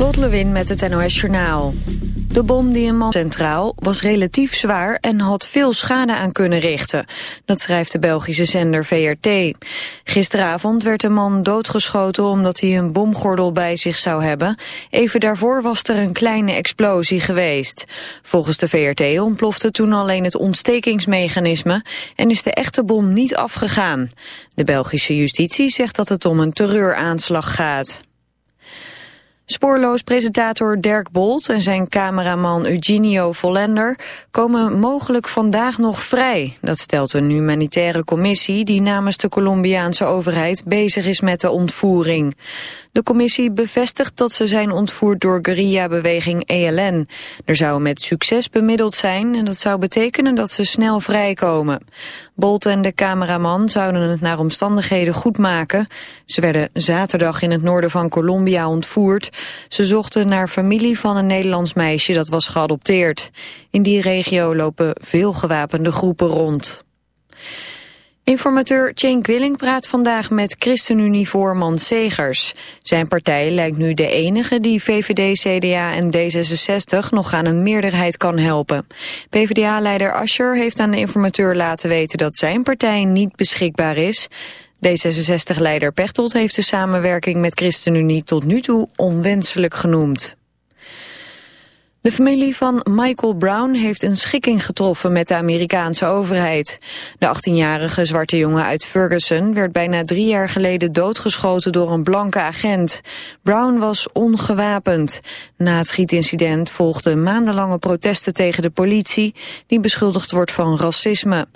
Lot Lewin met het NOS Journaal. De bom die een man centraal was relatief zwaar en had veel schade aan kunnen richten. Dat schrijft de Belgische zender VRT. Gisteravond werd de man doodgeschoten omdat hij een bomgordel bij zich zou hebben. Even daarvoor was er een kleine explosie geweest. Volgens de VRT ontplofte toen alleen het ontstekingsmechanisme en is de echte bom niet afgegaan. De Belgische justitie zegt dat het om een terreuraanslag gaat. Spoorloos presentator Dirk Bolt en zijn cameraman Eugenio Vollender komen mogelijk vandaag nog vrij. Dat stelt een humanitaire commissie die namens de Colombiaanse overheid bezig is met de ontvoering. De commissie bevestigt dat ze zijn ontvoerd door guerrilla-beweging ELN. Er zou met succes bemiddeld zijn en dat zou betekenen dat ze snel vrijkomen. Bolt en de cameraman zouden het naar omstandigheden goed maken. Ze werden zaterdag in het noorden van Colombia ontvoerd. Ze zochten naar familie van een Nederlands meisje dat was geadopteerd. In die regio lopen veel gewapende groepen rond. Informateur Cenk Willing praat vandaag met ChristenUnie-voorman Segers. Zijn partij lijkt nu de enige die VVD, CDA en D66 nog aan een meerderheid kan helpen. PvdA-leider Ascher heeft aan de informateur laten weten dat zijn partij niet beschikbaar is. D66-leider Pechtold heeft de samenwerking met ChristenUnie tot nu toe onwenselijk genoemd. De familie van Michael Brown heeft een schikking getroffen met de Amerikaanse overheid. De 18-jarige zwarte jongen uit Ferguson werd bijna drie jaar geleden doodgeschoten door een blanke agent. Brown was ongewapend. Na het schietincident volgden maandenlange protesten tegen de politie, die beschuldigd wordt van racisme.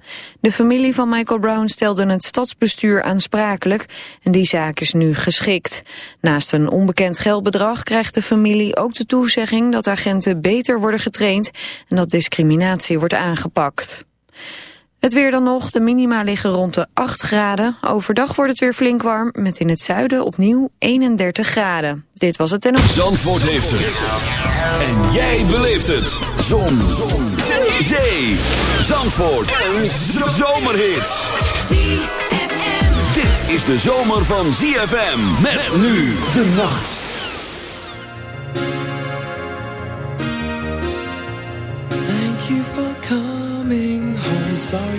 De familie van Michael Brown stelde het stadsbestuur aansprakelijk en die zaak is nu geschikt. Naast een onbekend geldbedrag krijgt de familie ook de toezegging dat agenten beter worden getraind en dat discriminatie wordt aangepakt. Het weer dan nog, de minima liggen rond de 8 graden. Overdag wordt het weer flink warm, met in het zuiden opnieuw 31 graden. Dit was het en... Zandvoort heeft het. En jij beleeft het. Zon. Zon. Zee. Zandvoort. Een zomerhit. Dit is de zomer van ZFM. Met nu de nacht.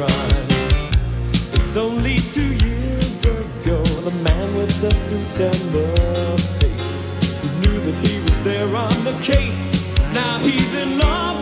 in. It's only two years ago, the man with the suit and the face who knew that he was there on the case. Now he's in love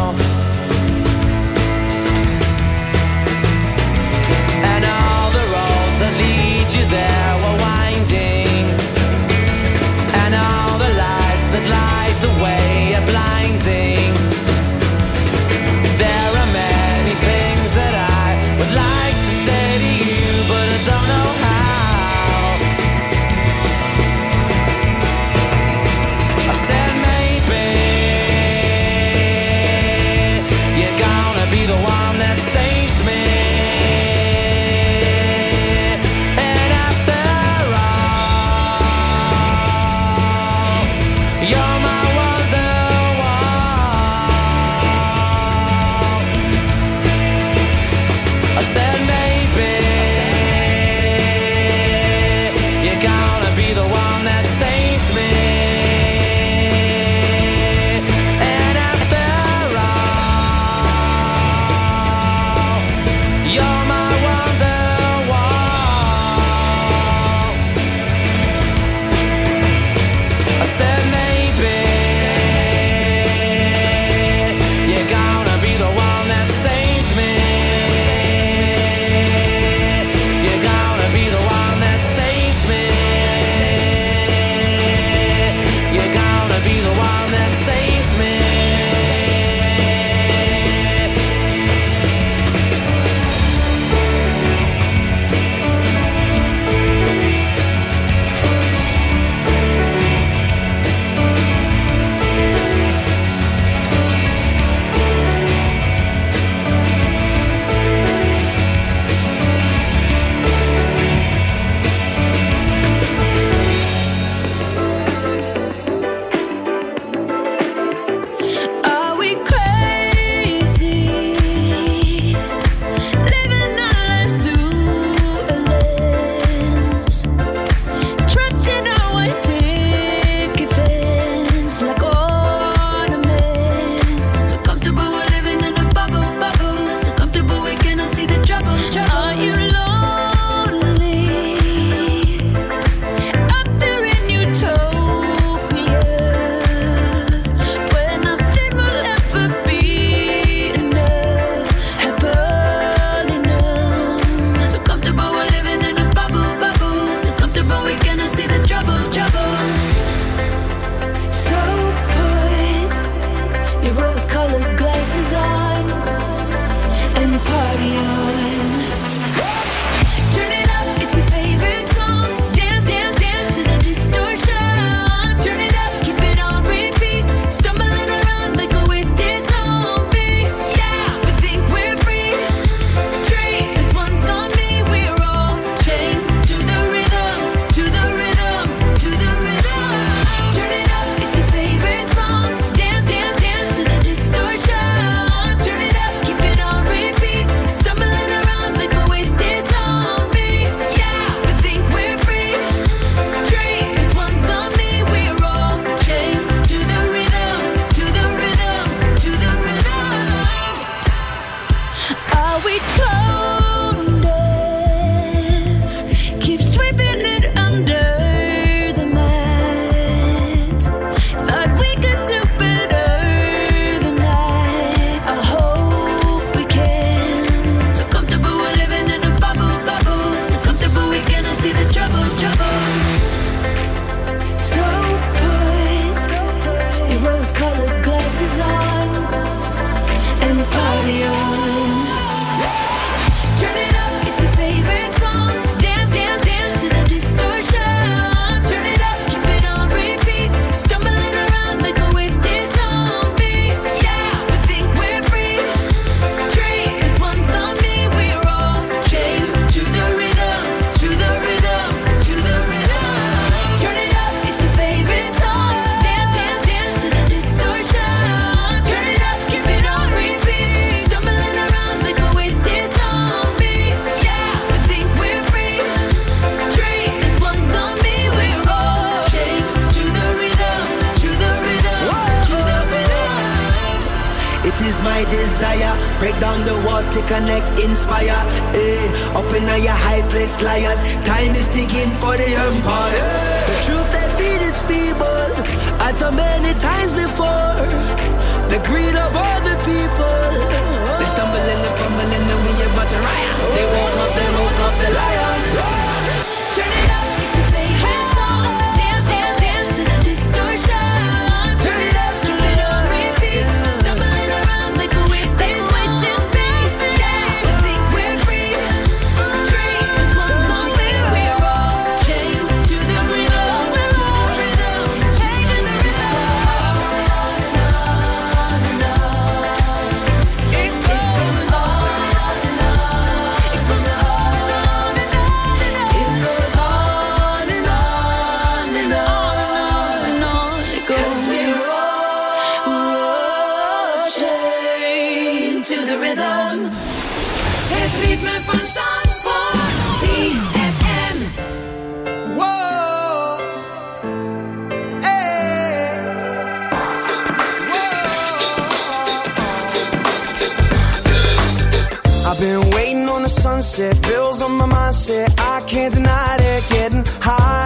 i've been waiting on the sunset bills on my mind shit i can't deny that getting high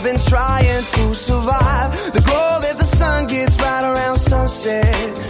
i've been trying to survive. The glow that the sun gets right around sunset.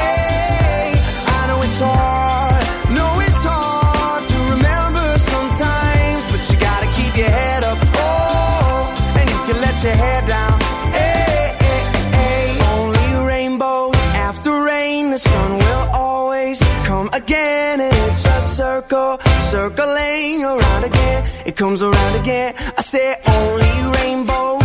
it comes around again. I say only rainbow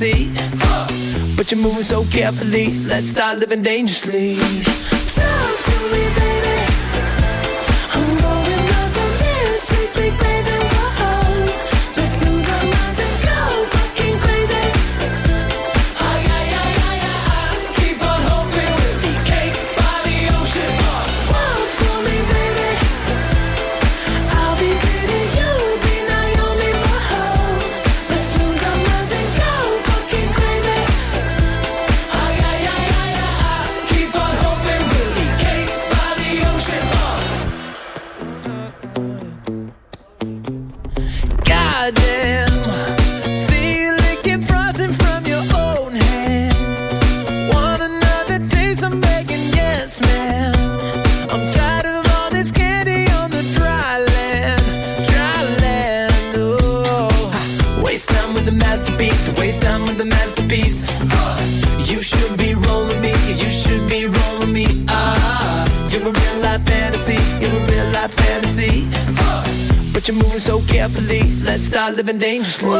see. But you're moving so carefully. Let's start living dangerously. Talk to me, baby. I'm going up on this. Sweet, sweet, baby. been dangerously